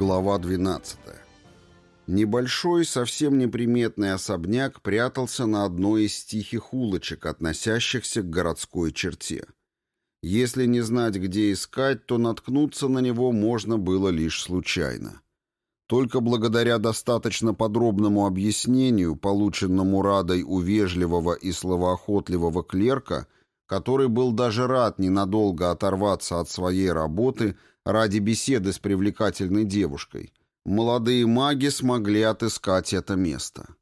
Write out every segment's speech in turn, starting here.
Глава 12. Небольшой, совсем неприметный особняк прятался на одной из тихих улочек, относящихся к городской черте. Если не знать, где искать, то наткнуться на него можно было лишь случайно. Только благодаря достаточно подробному объяснению, полученному Радой у вежливого и словоохотливого клерка, который был даже рад ненадолго оторваться от своей работы – ради беседы с привлекательной девушкой, молодые маги смогли отыскать это место.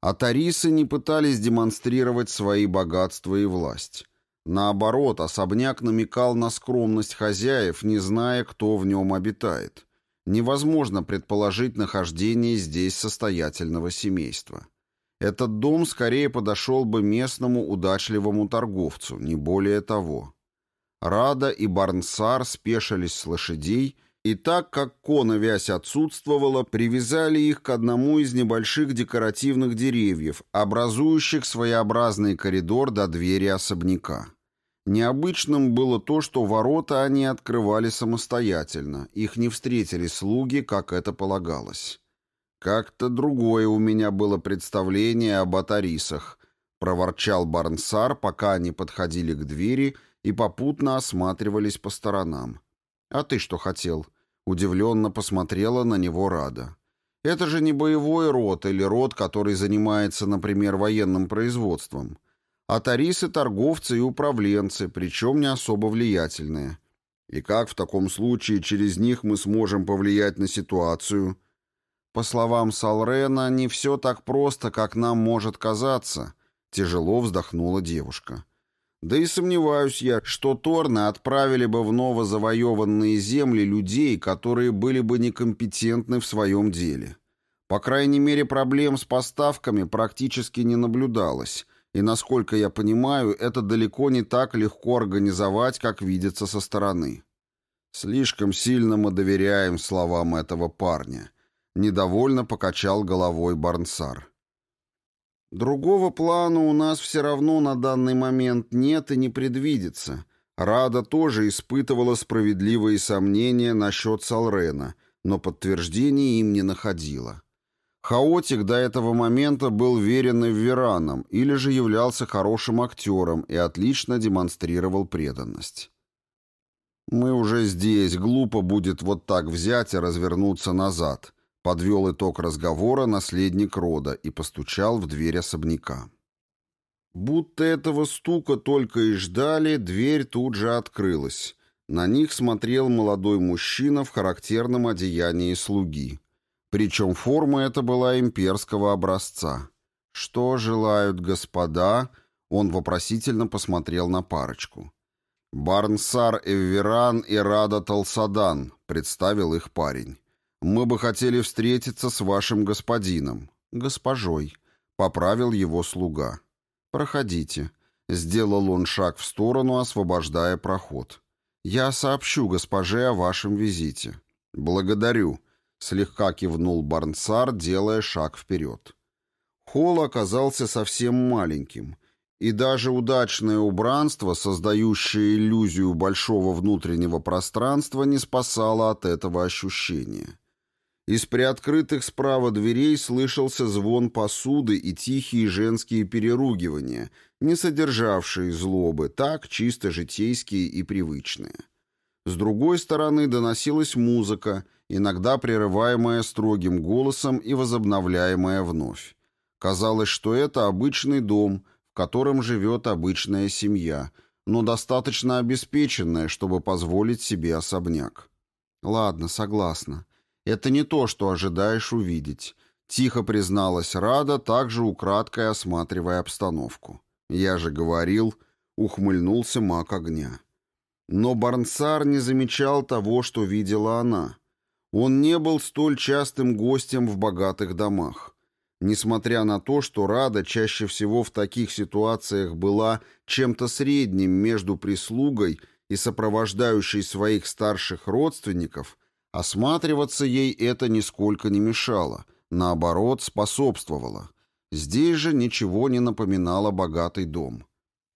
А тарисы не пытались демонстрировать свои богатства и власть. Наоборот, особняк намекал на скромность хозяев, не зная, кто в нем обитает. Невозможно предположить нахождение здесь состоятельного семейства. Этот дом скорее подошел бы местному удачливому торговцу, не более того. Рада и Барнсар спешились с лошадей, и так как коновязь отсутствовала, привязали их к одному из небольших декоративных деревьев, образующих своеобразный коридор до двери особняка. Необычным было то, что ворота они открывали самостоятельно, их не встретили слуги, как это полагалось. «Как-то другое у меня было представление об атарисах», — проворчал Барнсар, пока они подходили к двери — и попутно осматривались по сторонам. «А ты что хотел?» Удивленно посмотрела на него Рада. «Это же не боевой род или род, который занимается, например, военным производством. А тарисы — торговцы и управленцы, причем не особо влиятельные. И как в таком случае через них мы сможем повлиять на ситуацию?» По словам Салрена, не все так просто, как нам может казаться, тяжело вздохнула девушка. Да и сомневаюсь я, что Торны отправили бы в новозавоеванные земли людей, которые были бы некомпетентны в своем деле. По крайней мере, проблем с поставками практически не наблюдалось, и, насколько я понимаю, это далеко не так легко организовать, как видится со стороны. Слишком сильно мы доверяем словам этого парня. Недовольно покачал головой Барнсар. Другого плана у нас все равно на данный момент нет и не предвидится. Рада тоже испытывала справедливые сомнения насчет Салрена, но подтверждений им не находила. Хаотик до этого момента был верен Вераном или же являлся хорошим актером и отлично демонстрировал преданность. «Мы уже здесь, глупо будет вот так взять и развернуться назад», Подвел итог разговора наследник рода и постучал в дверь особняка. Будто этого стука только и ждали, дверь тут же открылась. На них смотрел молодой мужчина в характерном одеянии слуги. Причем форма эта была имперского образца. «Что желают господа?» Он вопросительно посмотрел на парочку. «Барнсар Эвверан и Рада Талсадан», — представил их парень. «Мы бы хотели встретиться с вашим господином». «Госпожой», — поправил его слуга. «Проходите». Сделал он шаг в сторону, освобождая проход. «Я сообщу госпоже о вашем визите». «Благодарю», — слегка кивнул Барнсар, делая шаг вперед. Холл оказался совсем маленьким, и даже удачное убранство, создающее иллюзию большого внутреннего пространства, не спасало от этого ощущения. Из приоткрытых справа дверей слышался звон посуды и тихие женские переругивания, не содержавшие злобы, так чисто житейские и привычные. С другой стороны доносилась музыка, иногда прерываемая строгим голосом и возобновляемая вновь. Казалось, что это обычный дом, в котором живет обычная семья, но достаточно обеспеченная, чтобы позволить себе особняк. «Ладно, согласна», это не то, что ожидаешь увидеть. Тихо призналась Рада, также украдкой осматривая обстановку. Я же говорил, ухмыльнулся маг огня. Но Барнсар не замечал того, что видела она. Он не был столь частым гостем в богатых домах. Несмотря на то, что Рада чаще всего в таких ситуациях была чем-то средним между прислугой и сопровождающей своих старших родственников, Осматриваться ей это нисколько не мешало, наоборот, способствовало. Здесь же ничего не напоминало богатый дом.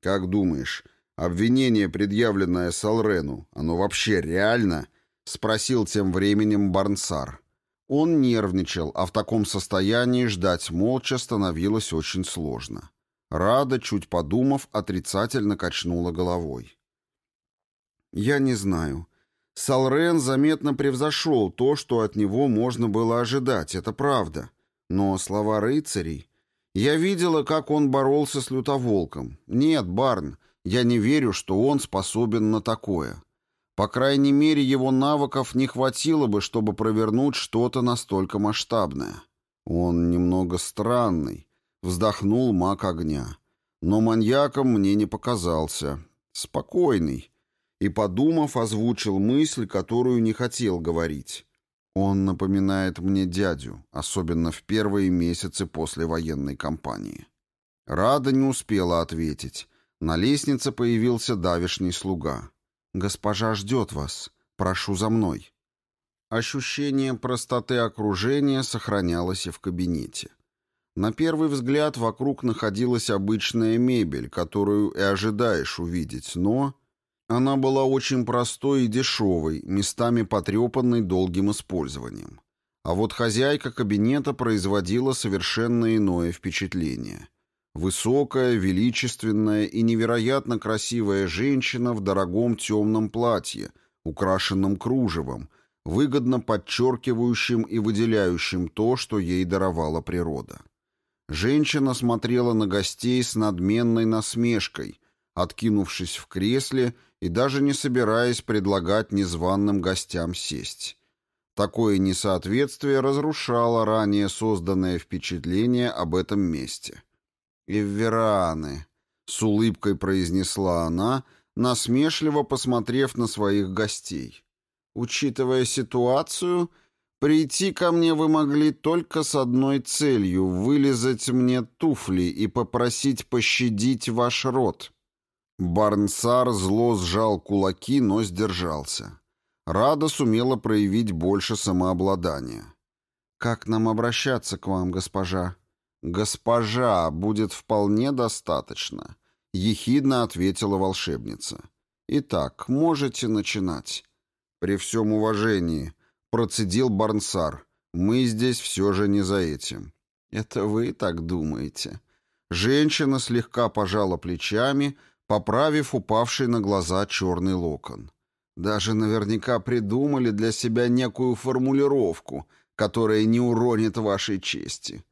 «Как думаешь, обвинение, предъявленное Салрену, оно вообще реально?» Спросил тем временем Барнсар. Он нервничал, а в таком состоянии ждать молча становилось очень сложно. Рада, чуть подумав, отрицательно качнула головой. «Я не знаю. Салрен заметно превзошел то, что от него можно было ожидать, это правда. Но слова рыцарей... Я видела, как он боролся с лютоволком. Нет, Барн, я не верю, что он способен на такое. По крайней мере, его навыков не хватило бы, чтобы провернуть что-то настолько масштабное. Он немного странный, вздохнул маг огня. Но маньяком мне не показался. Спокойный. И, подумав, озвучил мысль, которую не хотел говорить. Он напоминает мне дядю, особенно в первые месяцы после военной кампании. Рада не успела ответить. На лестнице появился давишний слуга. «Госпожа ждет вас. Прошу за мной». Ощущение простоты окружения сохранялось и в кабинете. На первый взгляд вокруг находилась обычная мебель, которую и ожидаешь увидеть, но... Она была очень простой и дешевой, местами потрепанной долгим использованием. А вот хозяйка кабинета производила совершенно иное впечатление. Высокая, величественная и невероятно красивая женщина в дорогом темном платье, украшенном кружевом, выгодно подчеркивающим и выделяющим то, что ей даровала природа. Женщина смотрела на гостей с надменной насмешкой, откинувшись в кресле и даже не собираясь предлагать незваным гостям сесть. Такое несоответствие разрушало ранее созданное впечатление об этом месте. «Эввераны», — с улыбкой произнесла она, насмешливо посмотрев на своих гостей. «Учитывая ситуацию, прийти ко мне вы могли только с одной целью — вылезать мне туфли и попросить пощадить ваш род». Барнсар зло сжал кулаки, но сдержался. Рада сумела проявить больше самообладания. «Как нам обращаться к вам, госпожа?» «Госпожа, будет вполне достаточно», — ехидно ответила волшебница. «Итак, можете начинать». «При всем уважении», — процедил Барнсар, — «мы здесь все же не за этим». «Это вы так думаете?» Женщина слегка пожала плечами, поправив упавший на глаза черный локон. Даже наверняка придумали для себя некую формулировку, которая не уронит вашей чести.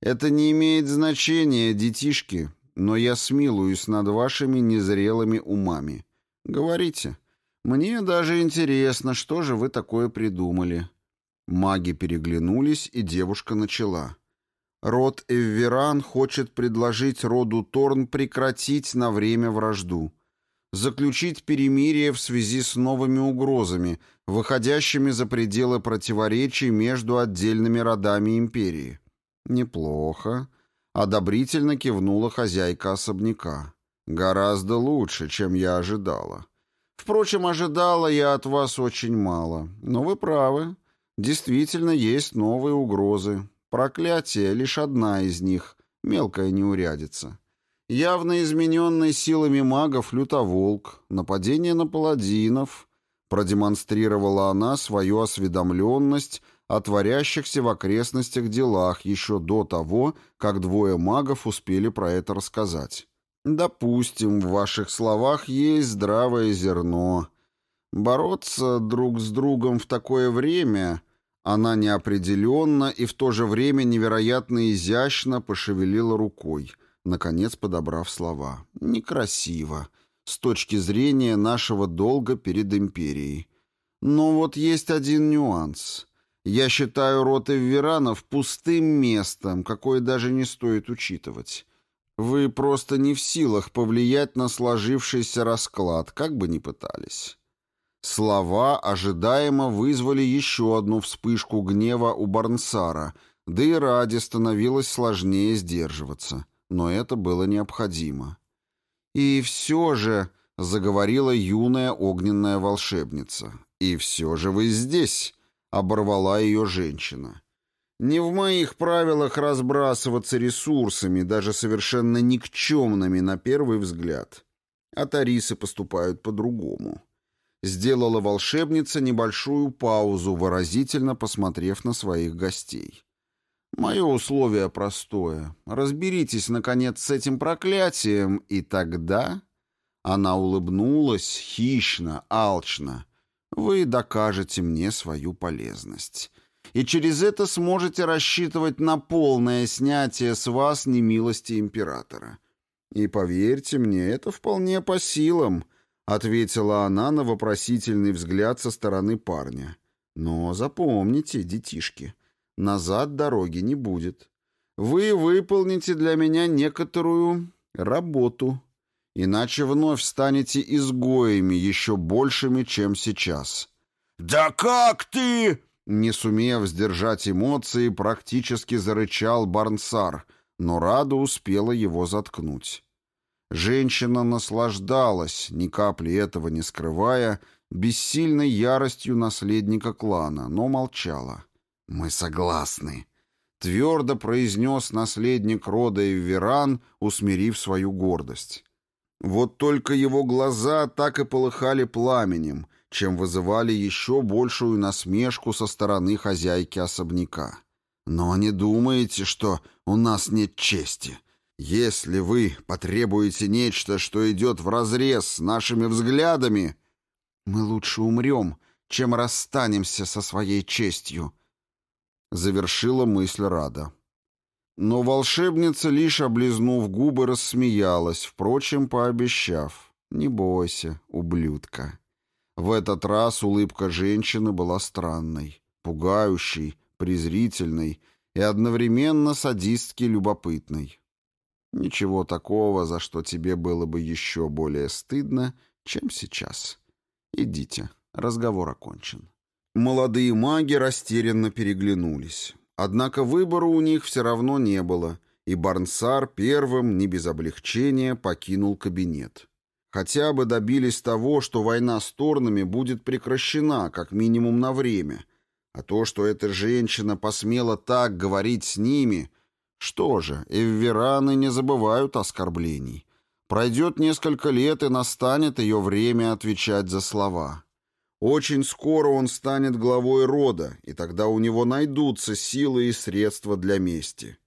Это не имеет значения, детишки, но я смилуюсь над вашими незрелыми умами. Говорите. Мне даже интересно, что же вы такое придумали. Маги переглянулись, и девушка начала. Род Эвверан хочет предложить роду Торн прекратить на время вражду, заключить перемирие в связи с новыми угрозами, выходящими за пределы противоречий между отдельными родами империи. «Неплохо», — одобрительно кивнула хозяйка особняка. «Гораздо лучше, чем я ожидала. Впрочем, ожидала я от вас очень мало. Но вы правы. Действительно, есть новые угрозы. Проклятие — лишь одна из них, мелкая неурядица. Явно измененный силами магов лютоволк, нападение на паладинов. Продемонстрировала она свою осведомленность о творящихся в окрестностях делах еще до того, как двое магов успели про это рассказать. Допустим, в ваших словах есть здравое зерно. Бороться друг с другом в такое время... Она неопределенно и в то же время невероятно изящно пошевелила рукой, наконец подобрав слова. «Некрасиво, с точки зрения нашего долга перед империей. Но вот есть один нюанс. Я считаю род Эвверанов пустым местом, какое даже не стоит учитывать. Вы просто не в силах повлиять на сложившийся расклад, как бы ни пытались». Слова ожидаемо вызвали еще одну вспышку гнева у Барнсара, да и ради становилось сложнее сдерживаться. Но это было необходимо. «И все же», — заговорила юная огненная волшебница, — «и все же вы здесь», — оборвала ее женщина. «Не в моих правилах разбрасываться ресурсами, даже совершенно никчемными на первый взгляд. А тарисы поступают по-другому. Сделала волшебница небольшую паузу, выразительно посмотрев на своих гостей. «Мое условие простое. Разберитесь, наконец, с этим проклятием, и тогда...» Она улыбнулась хищно, алчно. «Вы докажете мне свою полезность. И через это сможете рассчитывать на полное снятие с вас немилости императора. И поверьте мне, это вполне по силам» ответила она на вопросительный взгляд со стороны парня. Но запомните, детишки, назад дороги не будет. Вы выполните для меня некоторую работу, иначе вновь станете изгоями еще большими, чем сейчас. «Да как ты?» Не сумев сдержать эмоции, практически зарычал Барнсар, но Рада успела его заткнуть. Женщина наслаждалась, ни капли этого не скрывая, бессильной яростью наследника клана, но молчала. «Мы согласны», — твердо произнес наследник рода Эвверан, усмирив свою гордость. Вот только его глаза так и полыхали пламенем, чем вызывали еще большую насмешку со стороны хозяйки особняка. «Но не думаете, что у нас нет чести?» Если вы потребуете нечто, что идет вразрез с нашими взглядами, мы лучше умрем, чем расстанемся со своей честью», — завершила мысль Рада. Но волшебница, лишь облизнув губы, рассмеялась, впрочем, пообещав. «Не бойся, ублюдка». В этот раз улыбка женщины была странной, пугающей, презрительной и одновременно садистски любопытной. Ничего такого, за что тебе было бы еще более стыдно, чем сейчас. Идите, разговор окончен. Молодые маги растерянно переглянулись. Однако выбора у них все равно не было, и Барнсар первым, не без облегчения, покинул кабинет. Хотя бы добились того, что война с Торнами будет прекращена, как минимум на время. А то, что эта женщина посмела так говорить с ними, что же, эввераны не забывают оскорблений. Пройдет несколько лет, и настанет ее время отвечать за слова. Очень скоро он станет главой рода, и тогда у него найдутся силы и средства для мести.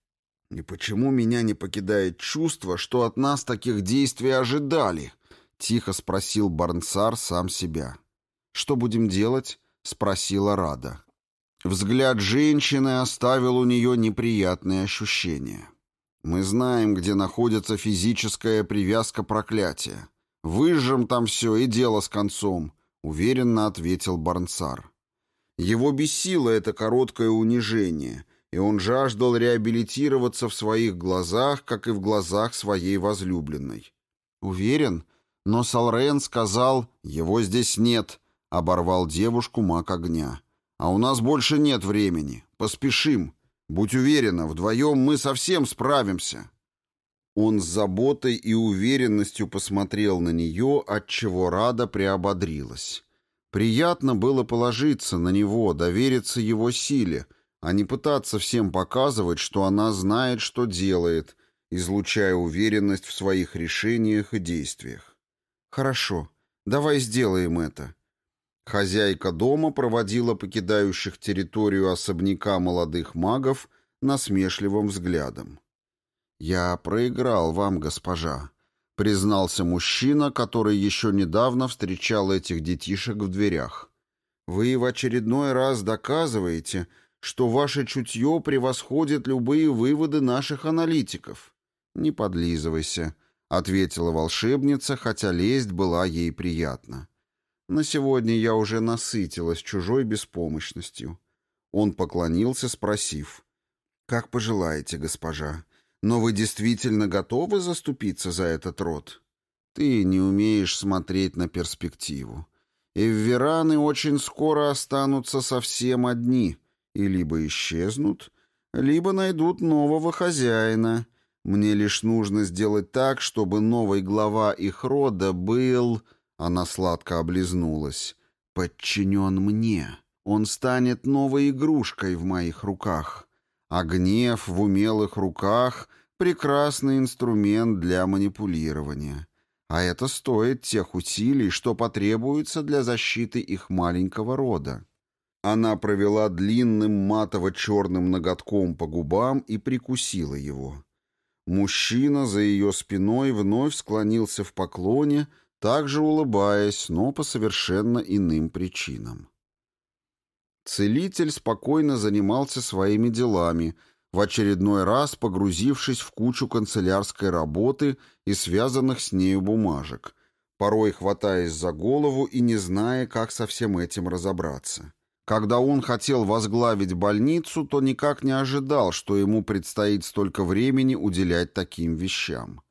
И почему меня не покидает чувство, что от нас таких действий ожидали? Тихо спросил Барнсар сам себя. Что будем делать? Спросила Рада. Взгляд женщины оставил у нее неприятные ощущения. «Мы знаем, где находится физическая привязка проклятия. Выжжем там все и дело с концом», — уверенно ответил Барнсар. Его бесило это короткое унижение, и он жаждал реабилитироваться в своих глазах, как и в глазах своей возлюбленной. «Уверен?» Но Салрен сказал, «Его здесь нет», — оборвал девушку маг огня. А у нас больше нет времени. Поспешим. Будь уверена, вдвоем мы совсем справимся». Он с заботой и уверенностью посмотрел на нее, отчего Рада приободрилась. Приятно было положиться на него, довериться его силе, а не пытаться всем показывать, что она знает, что делает, излучая уверенность в своих решениях и действиях. «Хорошо, давай сделаем это», Хозяйка дома проводила покидающих территорию особняка молодых магов насмешливым взглядом. «Я проиграл вам, госпожа», — признался мужчина, который еще недавно встречал этих детишек в дверях. «Вы в очередной раз доказываете, что ваше чутье превосходит любые выводы наших аналитиков». «Не подлизывайся», — ответила волшебница, хотя лесть была ей приятна. На сегодня я уже насытилась чужой беспомощностью. Он поклонился, спросив. «Как пожелаете, госпожа, но вы действительно готовы заступиться за этот род? Ты не умеешь смотреть на перспективу. Эввераны очень скоро останутся совсем одни и либо исчезнут, либо найдут нового хозяина. Мне лишь нужно сделать так, чтобы новый глава их рода был...» Она сладко облизнулась. «Подчинен мне. Он станет новой игрушкой в моих руках. А гнев в умелых руках — прекрасный инструмент для манипулирования. А это стоит тех усилий, что потребуется для защиты их маленького рода. Она провела длинным матово-черным ноготком по губам и прикусила его. Мужчина за ее спиной вновь склонился в поклоне, также улыбаясь, но по совершенно иным причинам. Целитель спокойно занимался своими делами, в очередной раз погрузившись в кучу канцелярской работы и связанных с нею бумажек, порой хватаясь за голову и не зная, как со всем этим разобраться. Когда он хотел возглавить больницу, то никак не ожидал, что ему предстоит столько времени уделять таким вещам.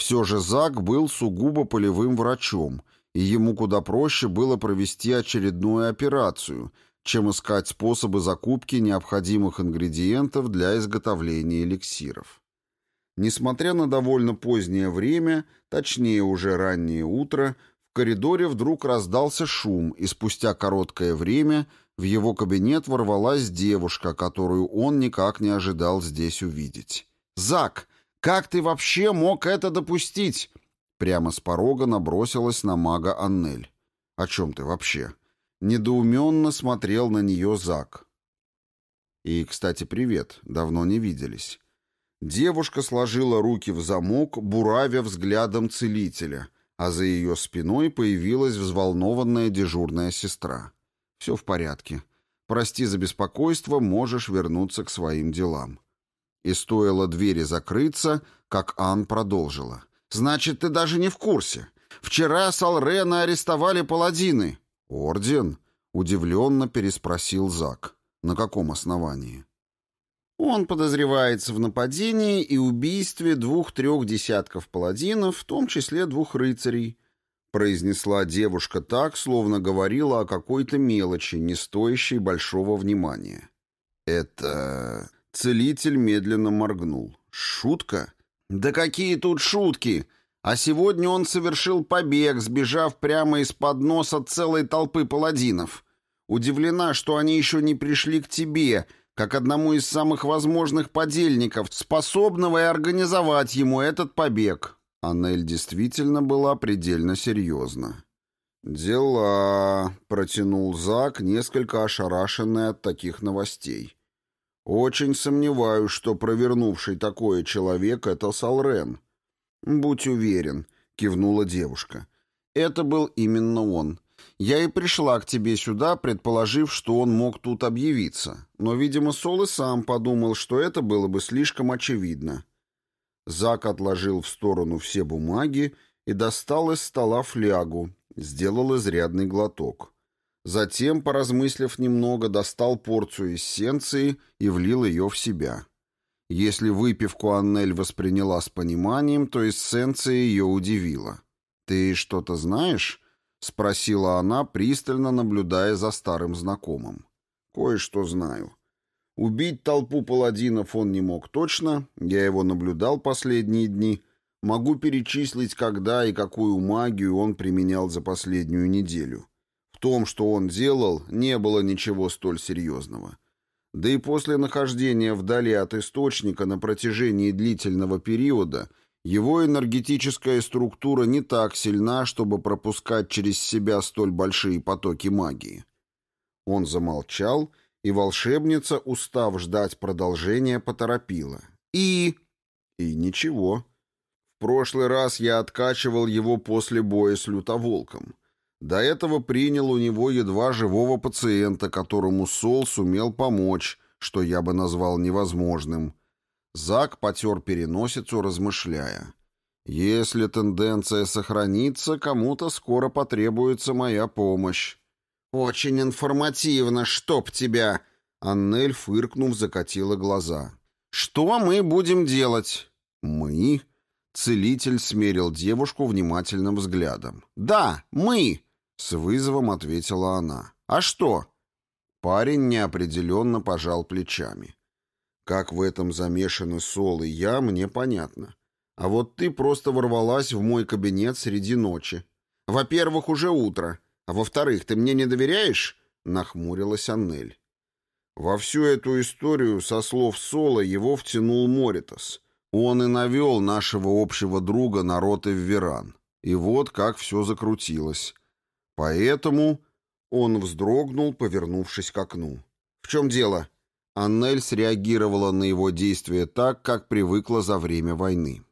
Все же Зак был сугубо полевым врачом, и ему куда проще было провести очередную операцию, чем искать способы закупки необходимых ингредиентов для изготовления эликсиров. Несмотря на довольно позднее время, точнее уже раннее утро, в коридоре вдруг раздался шум, и спустя короткое время в его кабинет ворвалась девушка, которую он никак не ожидал здесь увидеть. «Зак, как ты вообще мог это допустить?» Прямо с порога набросилась на мага Аннель. «О чем ты вообще?» Недоуменно смотрел на нее Зак. «И, кстати, привет. Давно не виделись». Девушка сложила руки в замок, буравя взглядом целителя, а за ее спиной появилась взволнованная дежурная сестра. «Все в порядке. Прости за беспокойство, можешь вернуться к своим делам». И стоило двери закрыться, как Ан продолжила. «Значит, ты даже не в курсе. Вчера Салрена арестовали паладины». «Орден?» — удивленно переспросил Зак. «На каком основании?» Он подозревается в нападении и убийстве двух-трех десятков паладинов, в том числе двух рыцарей, произнесла девушка так, словно говорила о какой-то мелочи, не стоящей большого внимания. «Это...» Целитель медленно моргнул. «Шутка?» «Да какие тут шутки! А сегодня он совершил побег, сбежав прямо из-под носа целой толпы паладинов. Удивлена, что они еще не пришли к тебе, как одному из самых возможных подельников, способного и организовать ему этот побег. Аннель действительно была предельно серьезна. «Дела», — протянул Зак, несколько ошарашенный от таких новостей. «Очень сомневаюсь, что провернувший такое человек — это Салрен». «Будь уверен», — кивнула девушка. «Это был именно он. Я и пришла к тебе сюда, предположив, что он мог тут объявиться. Но, видимо, Сол и сам подумал, что это было бы слишком очевидно. Зак отложил в сторону все бумаги и достал из стола флягу, сделал изрядный глоток. Затем, поразмыслив немного, достал порцию эссенции и влил ее в себя. Если выпивку Аннель восприняла с пониманием, то эссенция ее удивила. «Ты что-то знаешь?» — спросила она, пристально наблюдая за старым знакомым. «Кое-что знаю. Убить толпу паладинов он не мог точно, я его наблюдал последние дни. Могу перечислить, когда и какую магию он применял за последнюю неделю. Том, что он делал, не было ничего столь серьезного. Да и после нахождения вдали от источника на протяжении длительного периода его энергетическая структура не так сильна, чтобы пропускать через себя столь большие потоки магии. Он замолчал и волшебница, устав ждать продолжения, поторопила. «И...» «И ничего. В прошлый раз я откачивал его после боя с лютоволком. До этого принял у него едва живого пациента, которому Сол сумел помочь, что я бы назвал невозможным». Зак потер переносицу, размышляя. «Если тенденция сохранится, кому-то скоро потребуется моя помощь. «Очень информативно, чтоб тебя!» Аннель, фыркнув, закатила глаза. «Что мы будем делать?» «Мы?» Целитель смерил девушку внимательным взглядом. «Да, мы!» С вызовом ответила она. «А что?» Парень неопределенно пожал плечами. «Как в этом замешаны Сол и я, мне понятно. А вот ты просто ворвалась в мой кабинет среди ночи. Во-первых, уже утро. А во-вторых, ты мне не доверяешь?» — нахмурилась Аннель. Во всю эту историю, со слов Соло, его втянул Моритас. Он и навел нашего общего друга на рот Эвверан. И вот как все закрутилось. Поэтому он вздрогнул, повернувшись к окну. «В чем дело?» Аннель среагировала на его действия так, как привыкла за время войны.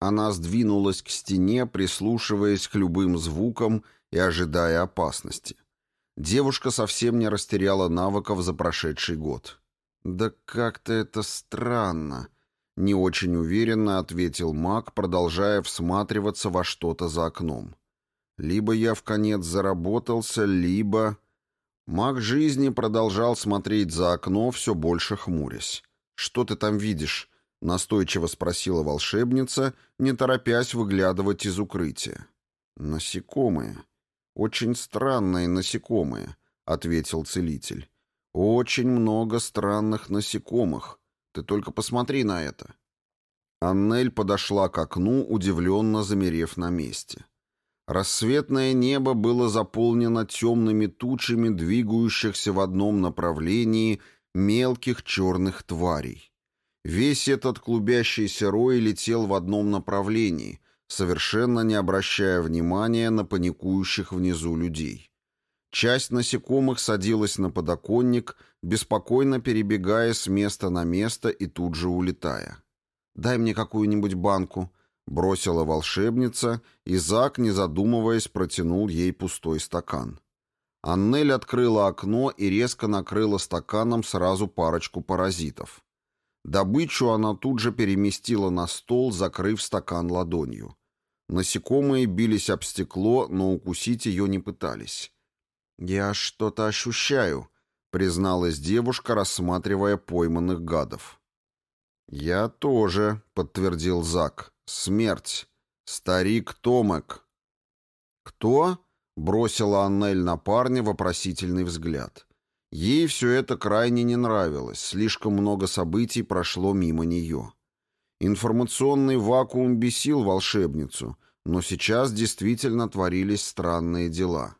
Она сдвинулась к стене, прислушиваясь к любым звукам и ожидая опасности. Девушка совсем не растеряла навыков за прошедший год. «Да как-то это странно», — не очень уверенно ответил маг, продолжая всматриваться во что-то за окном. «Либо я в конец заработался, либо...» Маг жизни продолжал смотреть за окно, все больше хмурясь. «Что ты там видишь?» — настойчиво спросила волшебница, не торопясь выглядывать из укрытия. «Насекомые. Очень странные насекомые», — ответил целитель. «Очень много странных насекомых. Ты только посмотри на это». Аннель подошла к окну, удивленно замерев на месте. Рассветное небо было заполнено темными тучами двигающихся в одном направлении мелких черных тварей. Весь этот клубящийся рой летел в одном направлении, совершенно не обращая внимания на паникующих внизу людей. Часть насекомых садилась на подоконник, беспокойно перебегая с места на место и тут же улетая. «Дай мне какую-нибудь банку», — бросила волшебница, и Зак, не задумываясь, протянул ей пустой стакан. Аннель открыла окно и резко накрыла стаканом сразу парочку паразитов. Добычу она тут же переместила на стол, закрыв стакан ладонью. Насекомые бились об стекло, но укусить ее не пытались. «Я что-то ощущаю», — призналась девушка, рассматривая пойманных гадов. «Я тоже», — подтвердил Зак. «Смерть. Старик Томек». «Кто?» — бросила Аннель на парня вопросительный взгляд. Ей все это крайне не нравилось, слишком много событий прошло мимо нее. Информационный вакуум бесил волшебницу, но сейчас действительно творились странные дела.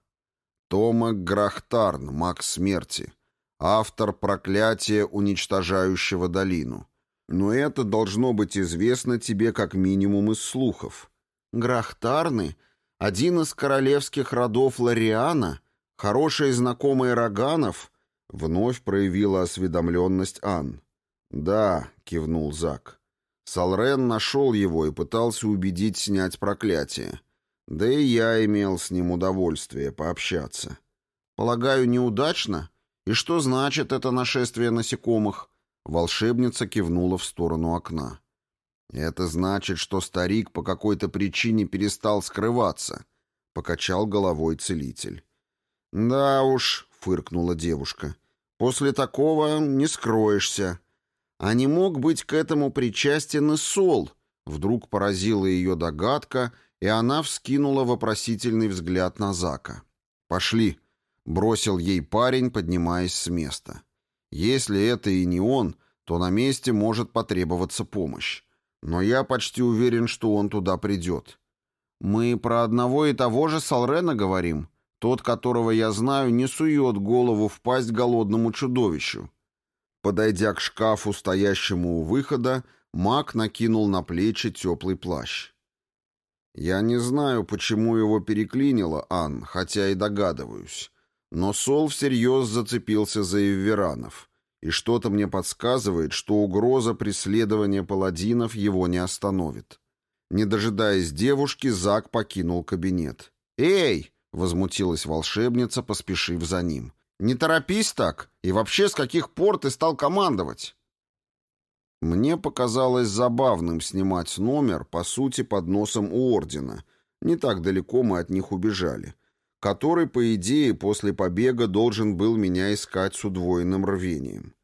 Тома Грахтарн, маг смерти, автор проклятия, уничтожающего долину. Но это должно быть известно тебе как минимум из слухов. Грахтарны — один из королевских родов Лариана, хорошие знакомые Роганов — Вновь проявила осведомленность Ан. «Да», — кивнул Зак. Салрен нашел его и пытался убедить снять проклятие. Да и я имел с ним удовольствие пообщаться. «Полагаю, неудачно? И что значит это нашествие насекомых?» Волшебница кивнула в сторону окна. «Это значит, что старик по какой-то причине перестал скрываться», — покачал головой целитель. «Да уж», — фыркнула девушка, После такого не скроешься. А не мог быть к этому причастен и Сол? Вдруг поразила ее догадка, и она вскинула вопросительный взгляд на Зака. «Пошли», — бросил ей парень, поднимаясь с места. «Если это и не он, то на месте может потребоваться помощь. Но я почти уверен, что он туда придет». «Мы про одного и того же Салрена говорим», тот, которого я знаю, не сует голову в пасть голодному чудовищу. Подойдя к шкафу, стоящему у выхода, маг накинул на плечи теплый плащ. Я не знаю, почему его переклинило, Ан, хотя и догадываюсь. Но Сол всерьез зацепился за Эвверанов, и что-то мне подсказывает, что угроза преследования паладинов его не остановит. Не дожидаясь девушки, Зак покинул кабинет. «Эй!» — возмутилась волшебница, поспешив за ним. «Не торопись так! И вообще, с каких пор ты стал командовать?» Мне показалось забавным снимать номер, по сути, под носом у Ордена. Не так далеко мы от них убежали. Который, по идее, после побега должен был меня искать с удвоенным рвением.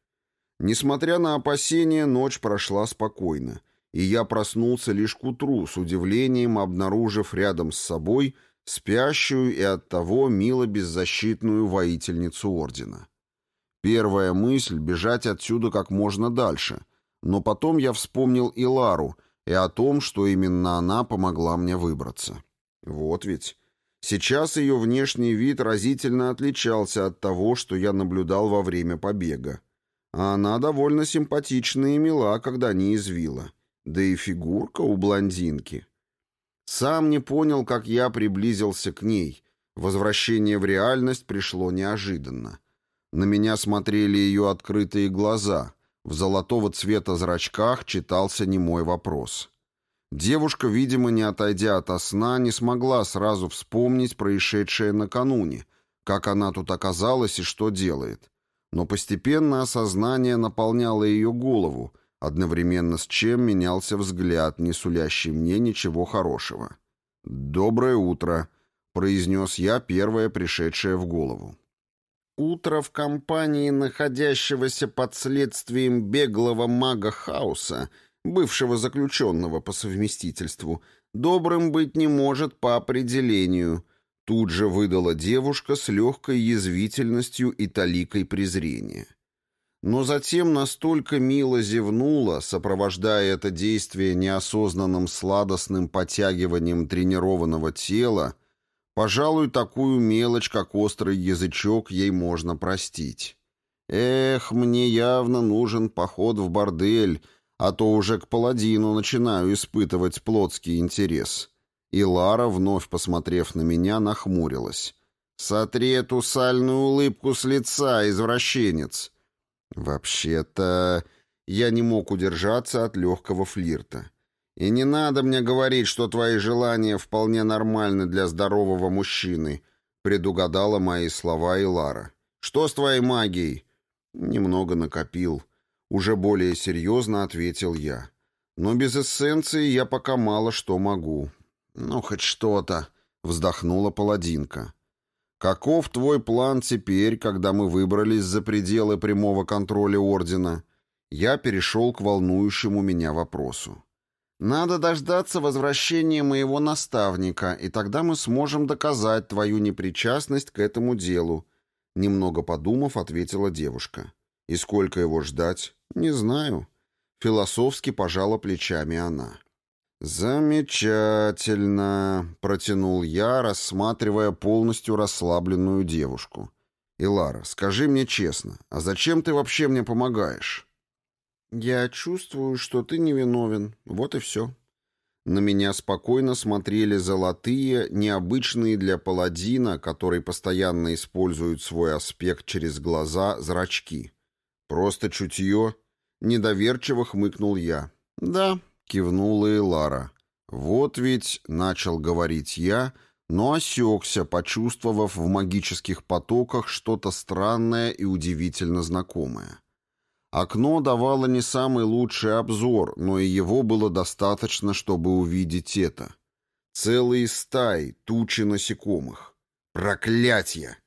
Несмотря на опасения, ночь прошла спокойно, и я проснулся лишь к утру, с удивлением обнаружив рядом с собой — спящую и оттого мило беззащитную воительницу Ордена. Первая мысль — бежать отсюда как можно дальше, но потом я вспомнил и Лару, и о том, что именно она помогла мне выбраться. Вот ведь. Сейчас ее внешний вид разительно отличался от того, что я наблюдал во время побега. А она довольно симпатична и мила, когда не извила. Да и фигурка у блондинки. Сам не понял, как я приблизился к ней. Возвращение в реальность пришло неожиданно. На меня смотрели ее открытые глаза. В золотого цвета зрачках читался немой вопрос. Девушка, видимо, не отойдя от сна, не смогла сразу вспомнить происшедшее накануне, как она тут оказалась и что делает. Но постепенно осознание наполняло ее голову, одновременно с чем менялся взгляд, не сулящий мне ничего хорошего. «Доброе утро», — произнес я, первое пришедшее в голову. Утро в компании находящегося под следствием беглого мага Хаоса, бывшего заключенного по совместительству, добрым быть не может по определению, тут же выдала девушка с легкой язвительностью и таликой презрения но затем настолько мило зевнула, сопровождая это действие неосознанным сладостным подтягиванием тренированного тела, пожалуй, такую мелочь, как острый язычок, ей можно простить. Эх, мне явно нужен поход в бордель, а то уже к паладину начинаю испытывать плотский интерес. И Лара, вновь посмотрев на меня, нахмурилась. «Сотри эту сальную улыбку с лица, извращенец!» «Вообще-то я не мог удержаться от легкого флирта. И не надо мне говорить, что твои желания вполне нормальны для здорового мужчины», предугадала мои слова и Лара. «Что с твоей магией?» «Немного накопил». Уже более серьезно ответил я. «Но без эссенции я пока мало что могу». «Ну, хоть что-то», — вздохнула паладинка. Каков твой план теперь, когда мы выбрались за пределы прямого контроля Ордена? Я перешел к волнующему меня вопросу. Надо дождаться возвращения моего наставника, и тогда мы сможем доказать твою непричастность к этому делу. Немного подумав, ответила девушка. И сколько его ждать? Не знаю. Философски пожала плечами она. «Замечательно», — протянул я, рассматривая полностью расслабленную девушку. «Илара, скажи мне честно, а зачем ты вообще мне помогаешь?» «Я чувствую, что ты невиновен. Вот и все». На меня спокойно смотрели золотые, необычные для паладина, который постоянно использует свой аспект через глаза, зрачки. «Просто чутье?» — недоверчиво хмыкнул я. «Да, Кивнула и Лара. «Вот ведь», — начал говорить я, но осекся, почувствовав в магических потоках что-то странное и удивительно знакомое. Окно давало не самый лучший обзор, но и его было достаточно, чтобы увидеть это. Целые стаи, тучи насекомых. Проклятье!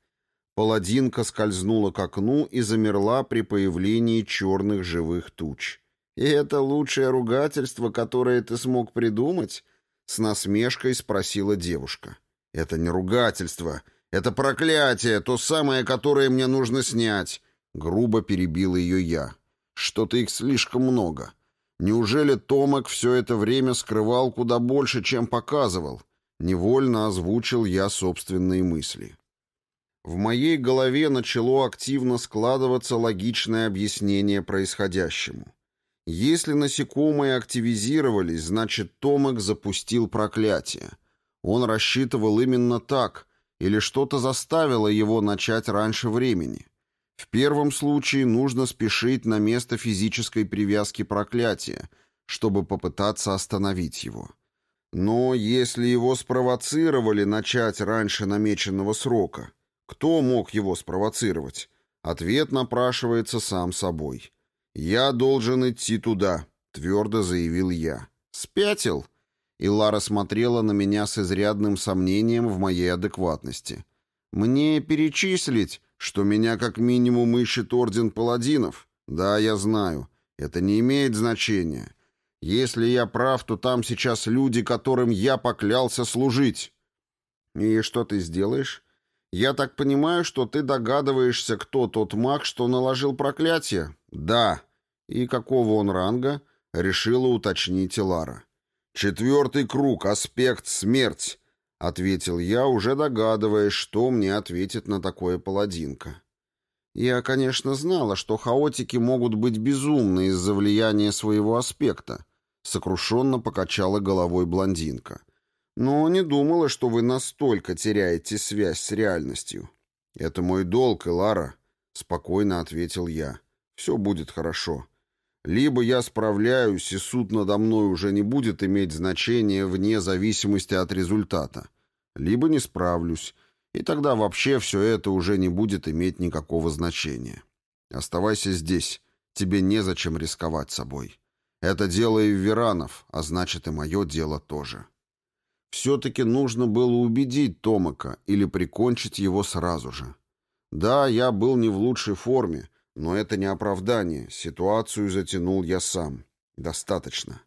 Паладинка скользнула к окну и замерла при появлении черных живых туч. «И это лучшее ругательство, которое ты смог придумать?» С насмешкой спросила девушка. «Это не ругательство. Это проклятие, то самое, которое мне нужно снять!» Грубо перебил ее я. «Что-то их слишком много. Неужели Томак все это время скрывал куда больше, чем показывал?» Невольно озвучил я собственные мысли. В моей голове начало активно складываться логичное объяснение происходящему. Если насекомые активизировались, значит Томек запустил проклятие. Он рассчитывал именно так, или что-то заставило его начать раньше времени. В первом случае нужно спешить на место физической привязки проклятия, чтобы попытаться остановить его. Но если его спровоцировали начать раньше намеченного срока, кто мог его спровоцировать? Ответ напрашивается сам собой. «Я должен идти туда», — твердо заявил я. «Спятил?» И Лара смотрела на меня с изрядным сомнением в моей адекватности. «Мне перечислить, что меня как минимум ищет Орден Паладинов? Да, я знаю. Это не имеет значения. Если я прав, то там сейчас люди, которым я поклялся служить». «И что ты сделаешь?» «Я так понимаю, что ты догадываешься, кто тот маг, что наложил проклятие?» «Да». «И какого он ранга?» — решила уточнить Лара. «Четвертый круг, аспект смерть», — ответил я, уже догадываясь, что мне ответит на такое паладинка. Я, конечно, знала, что хаотики могут быть безумны из-за влияния своего аспекта, сокрушенно покачала головой блондинка. Но не думала, что вы настолько теряете связь с реальностью. Это мой долг, Элара, спокойно ответил я. Все будет хорошо. Либо я справляюсь, и суд надо мной уже не будет иметь значения вне зависимости от результата, либо не справлюсь, и тогда вообще все это уже не будет иметь никакого значения. Оставайся здесь, тебе незачем рисковать собой. Это дело и Веранов, а значит и мое дело тоже. Все-таки нужно было убедить Томака или прикончить его сразу же. Да, я был не в лучшей форме, но это не оправдание, ситуацию затянул я сам. Достаточно.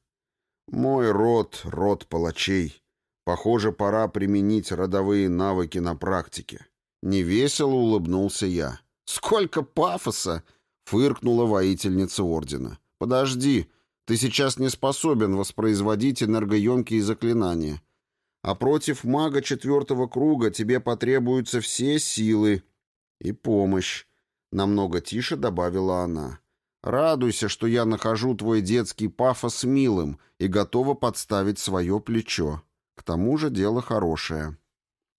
Мой род — род палачей. Похоже, пора применить родовые навыки на практике. Невесело улыбнулся я. «Сколько пафоса!» — фыркнула воительница ордена. «Подожди, ты сейчас не способен воспроизводить энергоемкие заклинания. А против мага четвертого круга тебе потребуются все силы и помощь. Намного тише добавила она. Радуйся, что я нахожу твой детский пафос милым и готова подставить свое плечо. К тому же дело хорошее.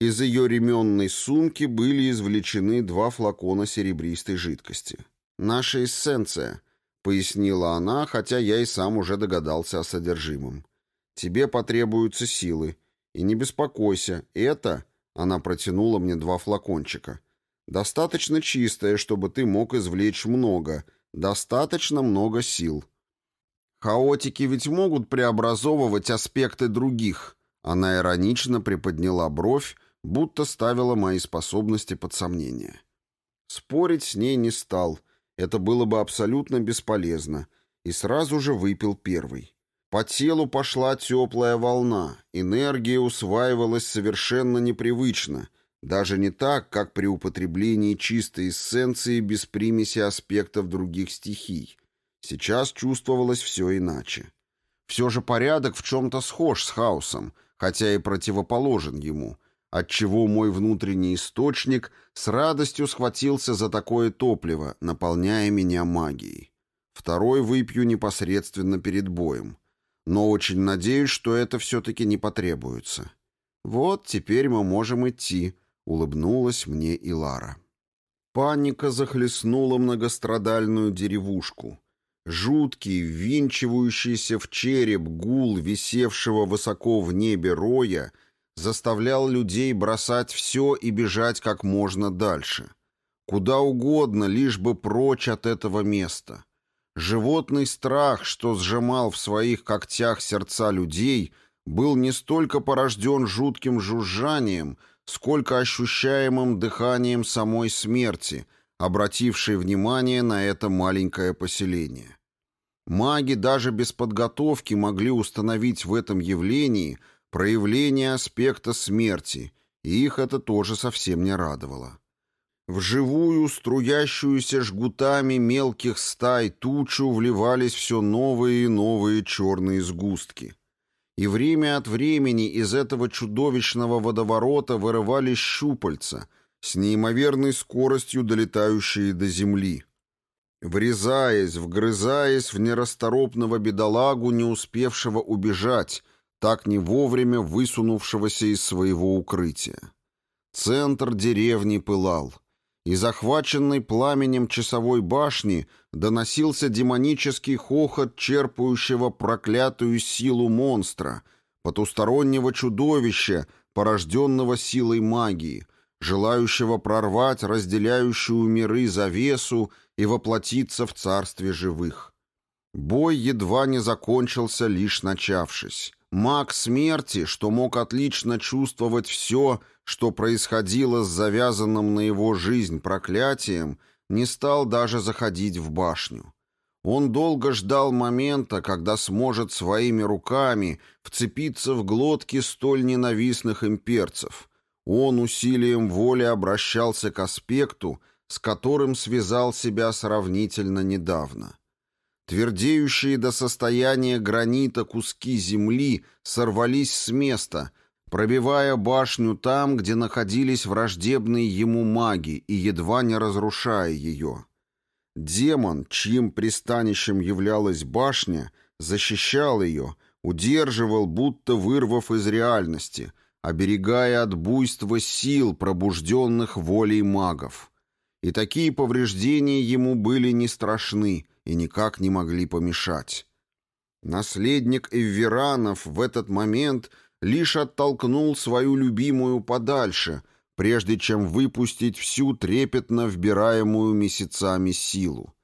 Из ее ременной сумки были извлечены два флакона серебристой жидкости. «Наша эссенция», — пояснила она, хотя я и сам уже догадался о содержимом. «Тебе потребуются силы. И не беспокойся, это...» — она протянула мне два флакончика. Достаточно чистое, чтобы ты мог извлечь много, достаточно много сил. Хаотики ведь могут преобразовывать аспекты других. Она иронично приподняла бровь, будто ставила мои способности под сомнение. Спорить с ней не стал, это было бы абсолютно бесполезно, и сразу же выпил первый. По телу пошла теплая волна, энергия усваивалась совершенно непривычно — даже не так, как при употреблении чистой эссенции без примеси аспектов других стихий. Сейчас чувствовалось все иначе. Все же порядок в чем-то схож с хаосом, хотя и противоположен ему, отчего мой внутренний источник с радостью схватился за такое топливо, наполняя меня магией. Второй выпью непосредственно перед боем. Но очень надеюсь, что это все-таки не потребуется. Вот теперь мы можем идти, Улыбнулась мне и Лара. Паника захлестнула многострадальную деревушку. Жуткий, ввинчивающийся в череп гул, висевшего высоко в небе роя, заставлял людей бросать все и бежать как можно дальше. Куда угодно, лишь бы прочь от этого места. Животный страх, что сжимал в своих когтях сердца людей, был не столько порожден жутким жужжанием, сколько ощущаемым дыханием самой смерти, обратившей внимание на это маленькое поселение. Маги даже без подготовки могли установить в этом явлении проявление аспекта смерти, и их это тоже совсем не радовало. В живую, струящуюся жгутами мелких стай тучу вливались все новые и новые черные сгустки — и время от времени из этого чудовищного водоворота вырывались щупальца, с неимоверной скоростью долетающие до земли. Врезаясь, вгрызаясь в нерасторопного бедолагу, не успевшего убежать, так не вовремя высунувшегося из своего укрытия. Центр деревни пылал. И захваченной пламенем часовой башни доносился демонический хохот черпающего проклятую силу монстра, потустороннего чудовища, порожденного силой магии, желающего прорвать разделяющую миры завесу и воплотиться в царстве живых. Бой едва не закончился, лишь начавшись. Маг смерти, что мог отлично чувствовать все, что происходило с завязанным на его жизнь проклятием, не стал даже заходить в башню. Он долго ждал момента, когда сможет своими руками вцепиться в глотки столь ненавистных имперцев. Он усилием воли обращался к аспекту, с которым связал себя сравнительно недавно. Твердеющие до состояния гранита куски земли сорвались с места — пробивая башню там, где находились враждебные ему маги и едва не разрушая ее. Демон, чьим пристанищем являлась башня, защищал ее, удерживал, будто вырвав из реальности, оберегая от буйства сил, пробужденных волей магов. И такие повреждения ему были не страшны и никак не могли помешать. Наследник Эвверанов в этот момент лишь оттолкнул свою любимую подальше, прежде чем выпустить всю трепетно вбираемую месяцами силу.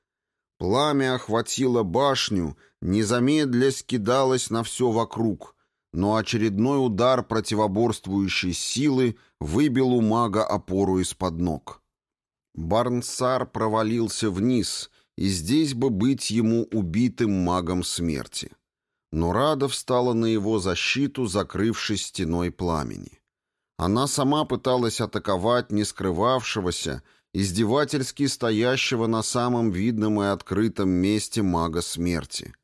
Пламя охватило башню, незамедля скидалось на все вокруг, но очередной удар противоборствующей силы выбил у мага опору из-под ног. Барнсар провалился вниз, и здесь бы быть ему убитым магом смерти. Но Рада встала на его защиту, закрывшись стеной пламени. Она сама пыталась атаковать не скрывавшегося, издевательски стоящего на самом видном и открытом месте мага смерти.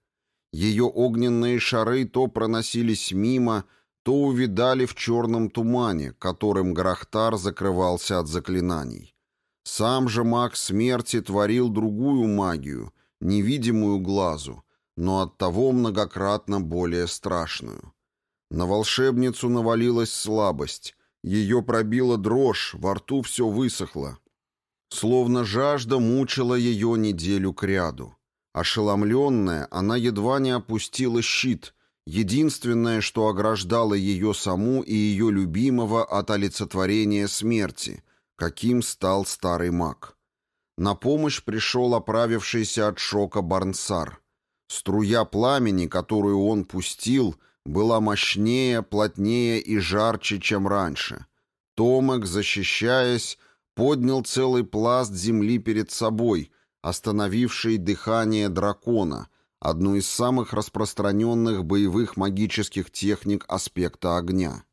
Ее огненные шары то проносились мимо, то увидали в черном тумане, которым Грахтар закрывался от заклинаний. Сам же маг смерти творил другую магию, невидимую глазу, но оттого многократно более страшную. На волшебницу навалилась слабость, ее пробила дрожь, во рту все высохло, Словно жажда мучила ее неделю кряду. Ошеломленная, она едва не опустила щит, единственное, что ограждало ее саму и ее любимого от олицетворения смерти, каким стал старый маг. На помощь пришел оправившийся от шока Барнсар. Струя пламени, которую он пустил, была мощнее, плотнее и жарче, чем раньше. Томек, защищаясь, поднял целый пласт земли перед собой, остановивший дыхание дракона, одну из самых распространенных боевых магических техник аспекта огня.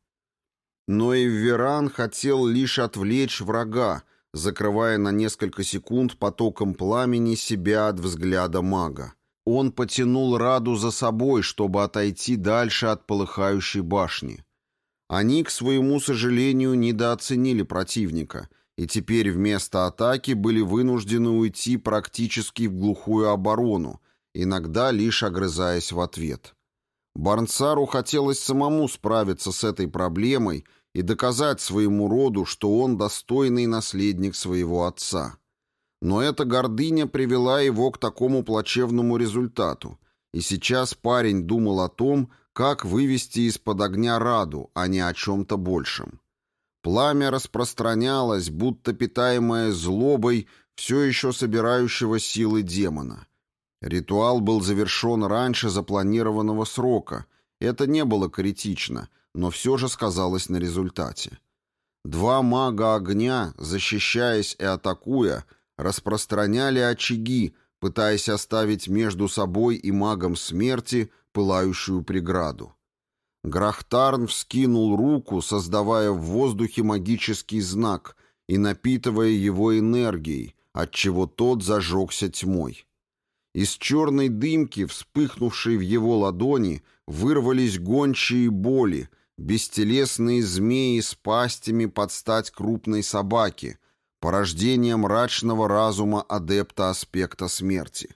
Но Эвверан хотел лишь отвлечь врага, закрывая на несколько секунд потоком пламени себя от взгляда мага. Он потянул Раду за собой, чтобы отойти дальше от полыхающей башни. Они, к своему сожалению, недооценили противника — и теперь вместо атаки были вынуждены уйти практически в глухую оборону, иногда лишь огрызаясь в ответ. Барнсару хотелось самому справиться с этой проблемой и доказать своему роду, что он достойный наследник своего отца. Но эта гордыня привела его к такому плачевному результату, и сейчас парень думал о том, как вывести из-под огня Раду, а не о чем-то большем. Пламя распространялось, будто питаемое злобой все еще собирающего силы демона. Ритуал был завершен раньше запланированного срока. Это не было критично, но все же сказалось на результате. Два мага огня, защищаясь и атакуя, распространяли очаги, пытаясь оставить между собой и магом смерти пылающую преграду. Грахтарн вскинул руку, создавая в воздухе магический знак и напитывая его энергией, отчего тот зажегся тьмой. Из черной дымки, вспыхнувшей в его ладони, вырвались гончие боли, бестелесные змеи с пастями под стать крупной собаки, порождение мрачного разума адепта аспекта смерти.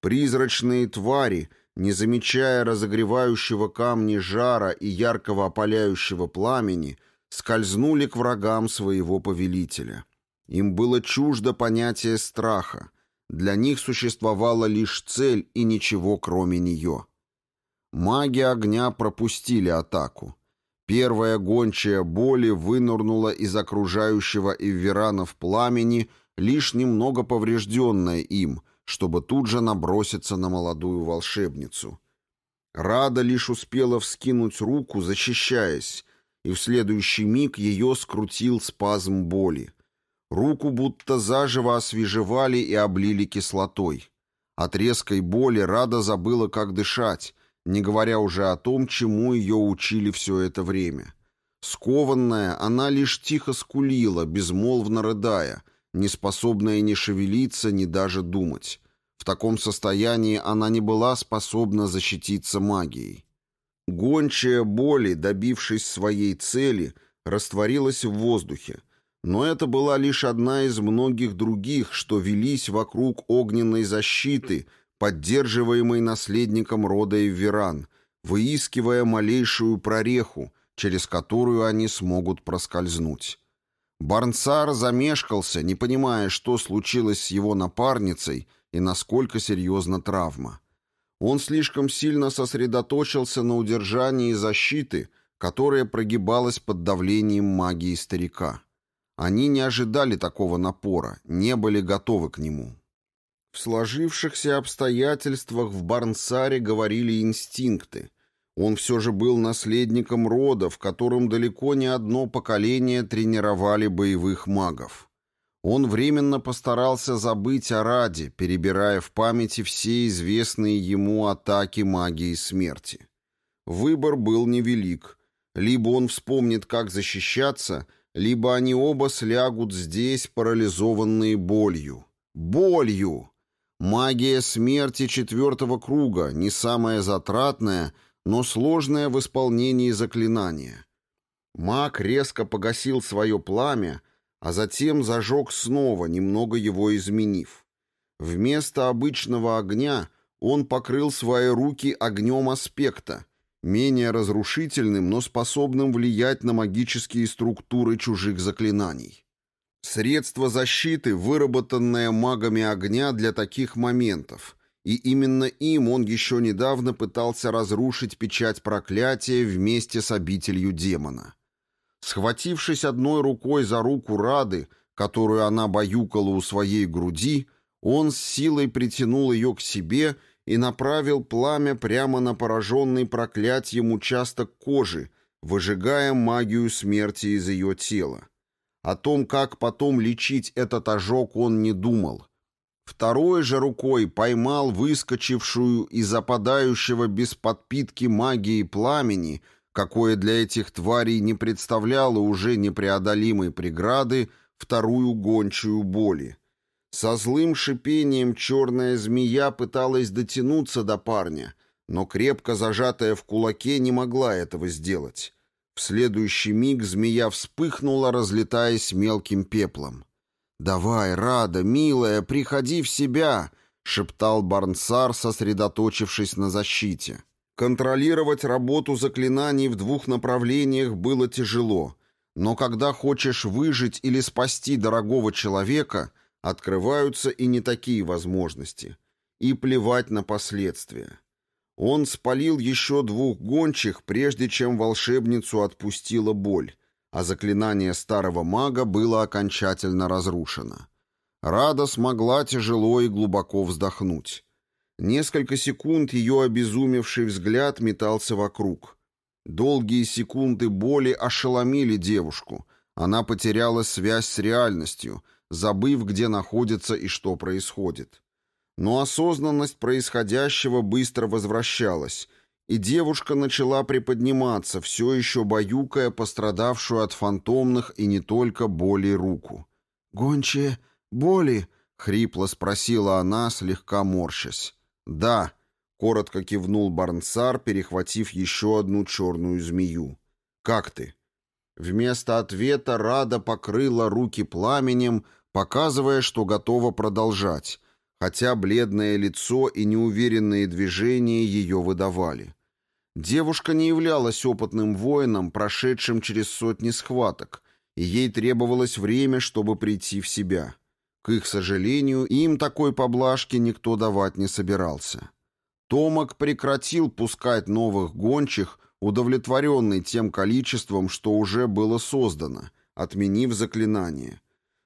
Призрачные твари — не замечая разогревающего камни жара и яркого опаляющего пламени, скользнули к врагам своего повелителя. Им было чуждо понятие страха. Для них существовала лишь цель и ничего кроме нее. Маги огня пропустили атаку. Первая гончая боли вынырнула из окружающего Эвверанов пламени, лишь немного поврежденная им — чтобы тут же наброситься на молодую волшебницу. Рада лишь успела вскинуть руку, защищаясь, и в следующий миг ее скрутил спазм боли. Руку будто заживо освежевали и облили кислотой. От резкой боли Рада забыла, как дышать, не говоря уже о том, чему ее учили все это время. Скованная, она лишь тихо скулила, безмолвно рыдая, не способная ни шевелиться, ни даже думать. В таком состоянии она не была способна защититься магией. Гончая боли, добившись своей цели, растворилась в воздухе, но это была лишь одна из многих других, что велись вокруг огненной защиты, поддерживаемой наследником рода Эвверан, выискивая малейшую прореху, через которую они смогут проскользнуть. Барнсар замешкался, не понимая, что случилось с его напарницей и насколько серьезна травма. Он слишком сильно сосредоточился на удержании защиты, которая прогибалась под давлением магии старика. Они не ожидали такого напора, не были готовы к нему. В сложившихся обстоятельствах в Барнсаре говорили инстинкты — он все же был наследником рода, в котором далеко не одно поколение тренировали боевых магов. Он временно постарался забыть о Раде, перебирая в памяти все известные ему атаки магии смерти. Выбор был невелик. Либо он вспомнит, как защищаться, либо они оба слягут здесь, парализованные болью. Болью! Магия смерти четвертого круга, не самая затратная — но сложное в исполнении заклинания. Маг резко погасил свое пламя, а затем зажег снова, немного его изменив. Вместо обычного огня он покрыл свои руки огнем аспекта, менее разрушительным, но способным влиять на магические структуры чужих заклинаний. Средство защиты, выработанное магами огня для таких моментов, и именно им он еще недавно пытался разрушить печать проклятия вместе с обителью демона. Схватившись одной рукой за руку Рады, которую она баюкала у своей груди, он с силой притянул ее к себе и направил пламя прямо на пораженный проклятием участок кожи, выжигая магию смерти из ее тела. О том, как потом лечить этот ожог, он не думал — Второй же рукой поймал выскочившую из западающего без подпитки магии пламени, какое для этих тварей не представляло уже непреодолимой преграды, вторую гончую боли. Со злым шипением черная змея пыталась дотянуться до парня, но крепко зажатая в кулаке не могла этого сделать. В следующий миг змея вспыхнула, разлетаясь мелким пеплом. «Давай, Рада, милая, приходи в себя!» — шептал Барнсар, сосредоточившись на защите. Контролировать работу заклинаний в двух направлениях было тяжело, но когда хочешь выжить или спасти дорогого человека, открываются и не такие возможности. И плевать на последствия. Он спалил еще двух гончих, прежде чем волшебницу отпустила боль, а заклинание старого мага было окончательно разрушено. Рада смогла тяжело и глубоко вздохнуть. Несколько секунд ее обезумевший взгляд метался вокруг. Долгие секунды боли ошеломили девушку. Она потеряла связь с реальностью, забыв, где находится и что происходит. Но осознанность происходящего быстро возвращалась — и девушка начала приподниматься, все еще баюкая пострадавшую от фантомных и не только боли руку. «Гончие боли?» — хрипло спросила она, слегка морщась. «Да», — коротко кивнул Барнсар, перехватив еще одну черную змею. «Как ты?» Вместо ответа Рада покрыла руки пламенем, показывая, что готова продолжать, хотя бледное лицо и неуверенные движения ее выдавали. Девушка не являлась опытным воином, прошедшим через сотни схваток, и ей требовалось время, чтобы прийти в себя. К их сожалению, им такой поблажки никто давать не собирался. Томок прекратил пускать новых гончих, удовлетворенный тем количеством, что уже было создано, отменив заклинание.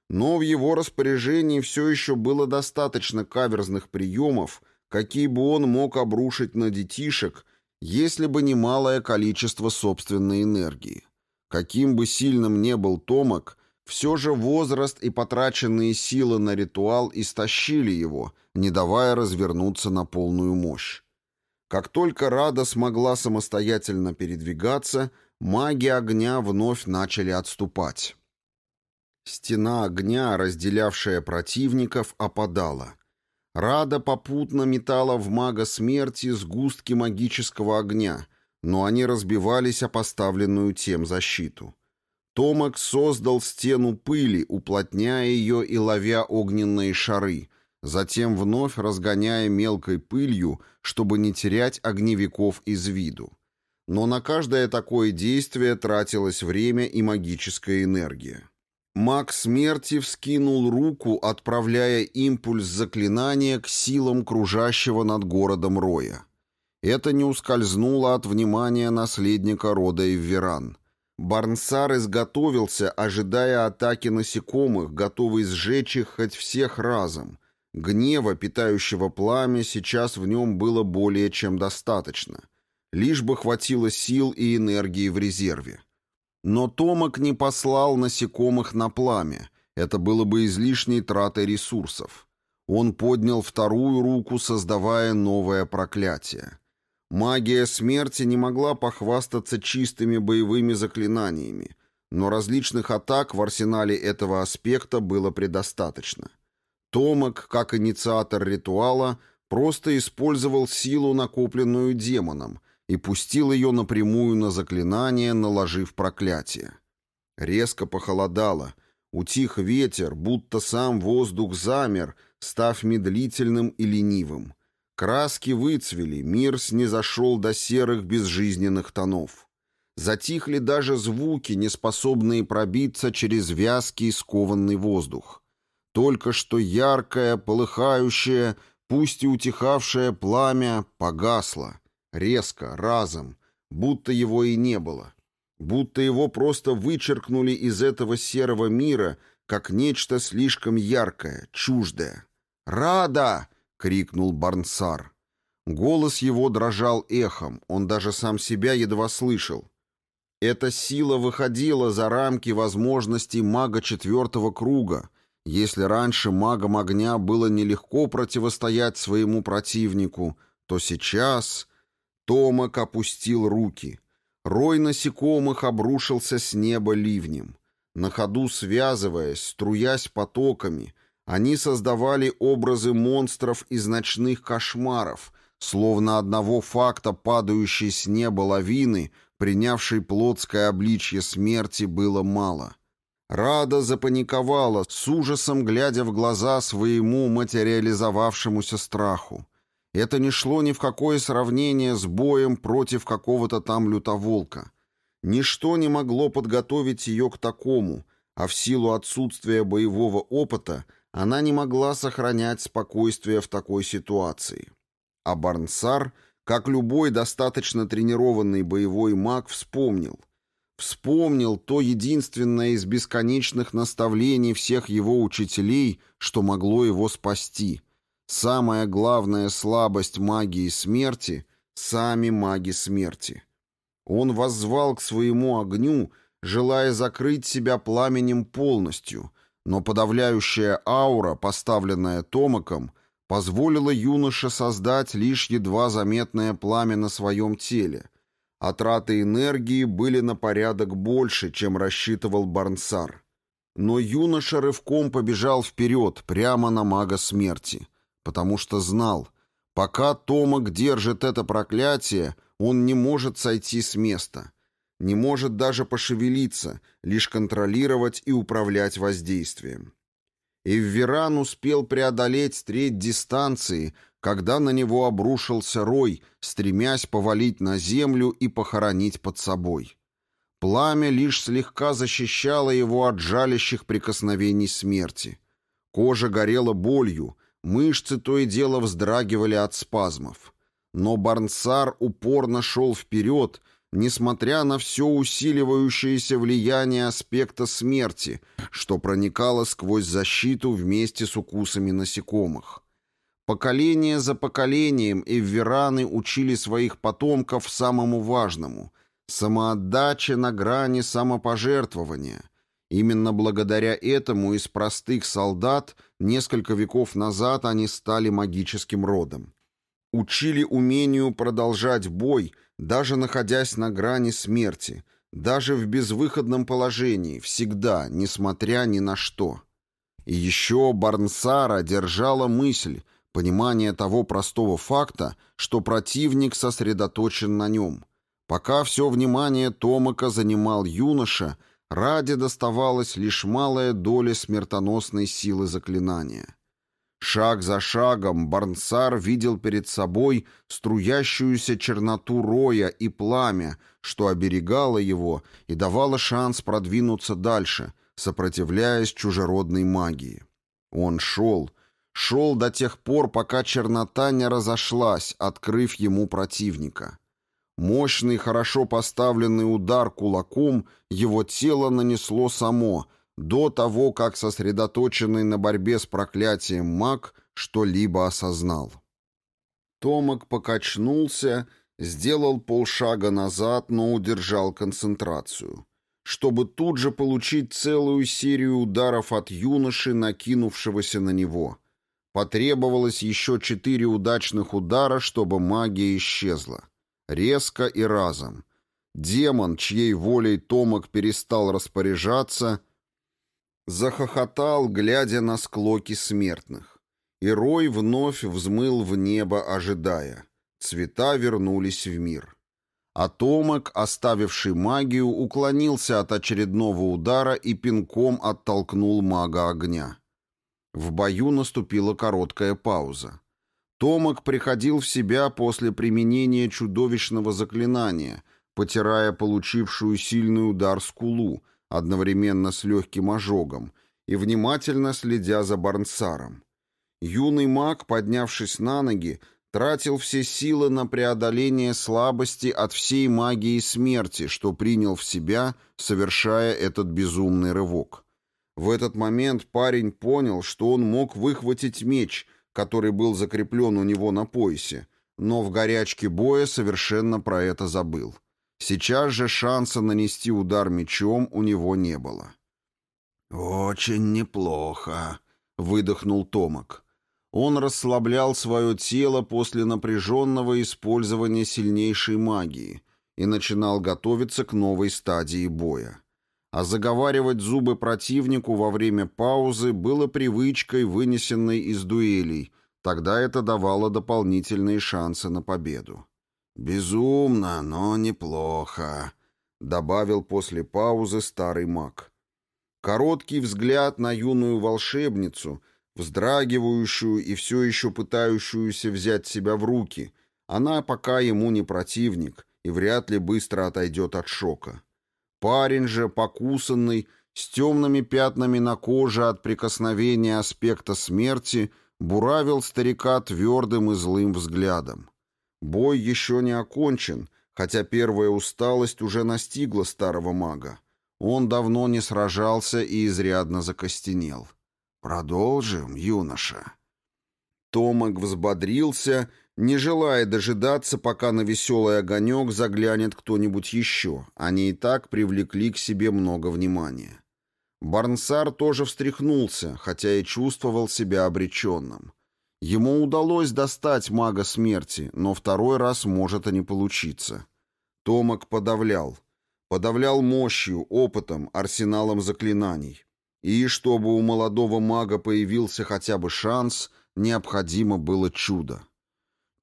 Но в его распоряжении все еще было достаточно каверзных приемов, какие бы он мог обрушить на детишек, если бы не малое количество собственной энергии. Каким бы сильным не был Томок, все же возраст и потраченные силы на ритуал истощили его, не давая развернуться на полную мощь. Как только Рада смогла самостоятельно передвигаться, маги огня вновь начали отступать. Стена огня, разделявшая противников, опадала. Рада попутно метала в мага смерти сгустки магического огня, но они разбивались о поставленную тем защиту. Томак создал стену пыли, уплотняя ее и ловя огненные шары, затем вновь разгоняя мелкой пылью, чтобы не терять огневиков из виду. Но на каждое такое действие тратилось время и магическая энергия. Маг смерти вскинул руку, отправляя импульс заклинания к силам кружащего над городом Роя. Это не ускользнуло от внимания наследника рода Эвверан. Барнсар изготовился, ожидая атаки насекомых, готовый сжечь их хоть всех разом. Гнева, питающего пламя, сейчас в нем было более чем достаточно. Лишь бы хватило сил и энергии в резерве. Но Томок не послал насекомых на пламя. Это было бы излишней тратой ресурсов. Он поднял вторую руку, создавая новое проклятие. Магия смерти не могла похвастаться чистыми боевыми заклинаниями, но различных атак в арсенале этого аспекта было предостаточно. Томок, как инициатор ритуала, просто использовал силу, накопленную демоном, и пустил ее напрямую на заклинание, наложив проклятие. Резко похолодало, утих ветер, будто сам воздух замер, став медлительным и ленивым. Краски выцвели, мир снизошел до серых безжизненных тонов. Затихли даже звуки, неспособные пробиться через вязкий скованный воздух. Только что яркое, полыхающее, пусть и утихавшее пламя погасло — Резко, разом, будто его и не было. Будто его просто вычеркнули из этого серого мира, как нечто слишком яркое, чуждое. «Рада!» — крикнул Барнсар. Голос его дрожал эхом, он даже сам себя едва слышал. Эта сила выходила за рамки возможностей мага четвертого круга. Если раньше магам огня было нелегко противостоять своему противнику, то сейчас Томак опустил руки. Рой насекомых обрушился с неба ливнем. На ходу связываясь, струясь потоками, они создавали образы монстров из ночных кошмаров, словно одного факта падающей с неба лавины, принявшей плотское обличье смерти, было мало. Рада запаниковала, с ужасом глядя в глаза своему материализовавшемуся страху. Это не шло ни в какое сравнение с боем против какого-то там лютоволка. Ничто не могло подготовить ее к такому, а в силу отсутствия боевого опыта она не могла сохранять спокойствие в такой ситуации. А Барнсар, как любой достаточно тренированный боевой маг, вспомнил. Вспомнил то единственное из бесконечных наставлений всех его учителей, что могло его спасти — Самая главная слабость магии смерти — сами маги смерти. Он воззвал к своему огню, желая закрыть себя пламенем полностью, но подавляющая аура, поставленная Томаком, позволила юноше создать лишь едва заметное пламя на своем теле, а энергии были на порядок больше, чем рассчитывал Барнсар. Но юноша рывком побежал вперед, прямо на мага смерти — потому что знал, пока Томак держит это проклятие, он не может сойти с места, не может даже пошевелиться, лишь контролировать и управлять воздействием. Эвверан успел преодолеть треть дистанции, когда на него обрушился рой, стремясь повалить на землю и похоронить под собой. Пламя лишь слегка защищало его от жалящих прикосновений смерти. Кожа горела болью, Мышцы то и дело вздрагивали от спазмов. Но Барнсар упорно шел вперед, несмотря на все усиливающееся влияние аспекта смерти, что проникало сквозь защиту вместе с укусами насекомых. Поколение за поколением эввераны учили своих потомков самому важному — самоотдаче на грани самопожертвования — Именно благодаря этому из простых солдат несколько веков назад они стали магическим родом. Учили умению продолжать бой, даже находясь на грани смерти, даже в безвыходном положении, всегда, несмотря ни на что. И еще Барнсара держала мысль, понимание того простого факта, что противник сосредоточен на нем. Пока все внимание Томака занимал юноша – Ради доставалась лишь малая доля смертоносной силы заклинания. Шаг за шагом Барнсар видел перед собой струящуюся черноту роя и пламя, что оберегало его и давало шанс продвинуться дальше, сопротивляясь чужеродной магии. Он шел, шел до тех пор, пока чернота не разошлась, открыв ему противника. Мощный, хорошо поставленный удар кулаком его тело нанесло само, до того, как сосредоточенный на борьбе с проклятием маг что-либо осознал. Томок покачнулся, сделал полшага назад, но удержал концентрацию, чтобы тут же получить целую серию ударов от юноши, накинувшегося на него. Потребовалось еще четыре удачных удара, чтобы магия исчезла. Резко и разом. Демон, чьей волей Томок перестал распоряжаться, захохотал, глядя на склоки смертных. И рой вновь взмыл в небо, ожидая. Цвета вернулись в мир. Атомок, оставивший магию, уклонился от очередного удара и пинком оттолкнул мага огня. В бою наступила короткая пауза. Томок приходил в себя после применения чудовищного заклинания, потирая получившую сильный удар скулу, одновременно с легким ожогом, и внимательно следя за Барнсаром. Юный маг, поднявшись на ноги, тратил все силы на преодоление слабости от всей магии смерти, что принял в себя, совершая этот безумный рывок. В этот момент парень понял, что он мог выхватить меч, который был закреплен у него на поясе, но в горячке боя совершенно про это забыл. Сейчас же шанса нанести удар мечом у него не было. «Очень неплохо», — выдохнул Томок. Он расслаблял свое тело после напряженного использования сильнейшей магии и начинал готовиться к новой стадии боя. А заговаривать зубы противнику во время паузы было привычкой, вынесенной из дуэлей, тогда это давало дополнительные шансы на победу. «Безумно, но неплохо», — добавил после паузы старый маг. Короткий взгляд на юную волшебницу, вздрагивающую и все еще пытающуюся взять себя в руки. Она пока ему не противник и вряд ли быстро отойдет от шока. Парень же, покусанный, с темными пятнами на коже от прикосновения аспекта смерти, буравил старика твердым и злым взглядом. Бой еще не окончен, хотя первая усталость уже настигла старого мага. Он давно не сражался и изрядно закостенел. «Продолжим, юноша». Томак взбодрился, не желая дожидаться, пока на веселый огонек заглянет кто-нибудь еще. Они и так привлекли к себе много внимания. Барнсар тоже встряхнулся, хотя и чувствовал себя обреченным. Ему удалось достать мага смерти, но второй раз может и не получиться. Томак подавлял. Подавлял мощью, опытом, арсеналом заклинаний. И чтобы у молодого мага появился хотя бы шанс, необходимо было чудо.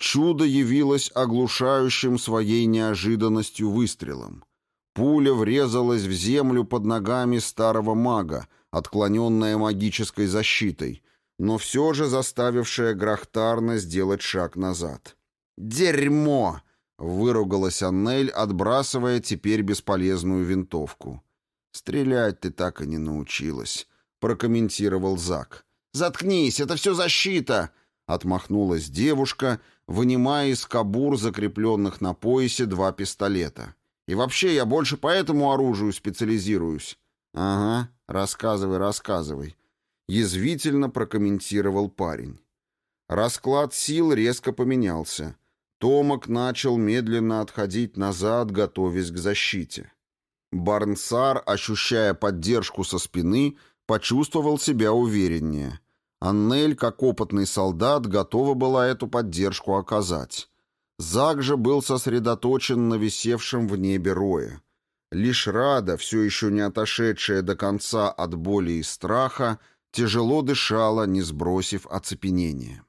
Чудо явилось оглушающим своей неожиданностью выстрелом. Пуля врезалась в землю под ногами старого мага, отклоненная магической защитой, но все же заставившая Грахтарна сделать шаг назад. «Дерьмо!» — выругалась Аннель, отбрасывая теперь бесполезную винтовку. «Стрелять ты так и не научилась», — прокомментировал Зак. «Заткнись, это все защита!» — отмахнулась девушка, вынимая из кобур, закрепленных на поясе, два пистолета. «И вообще я больше по этому оружию специализируюсь». «Ага, рассказывай, рассказывай», язвительно прокомментировал парень. Расклад сил резко поменялся. Томок начал медленно отходить назад, готовясь к защите. Барнсар, ощущая поддержку со спины, почувствовал себя увереннее. Аннель, как опытный солдат, готова была эту поддержку оказать. Зак же был сосредоточен на висевшем в небе рое. Лишь Рада, все еще не отошедшая до конца от боли и страха, тяжело дышала, не сбросив оцепенение.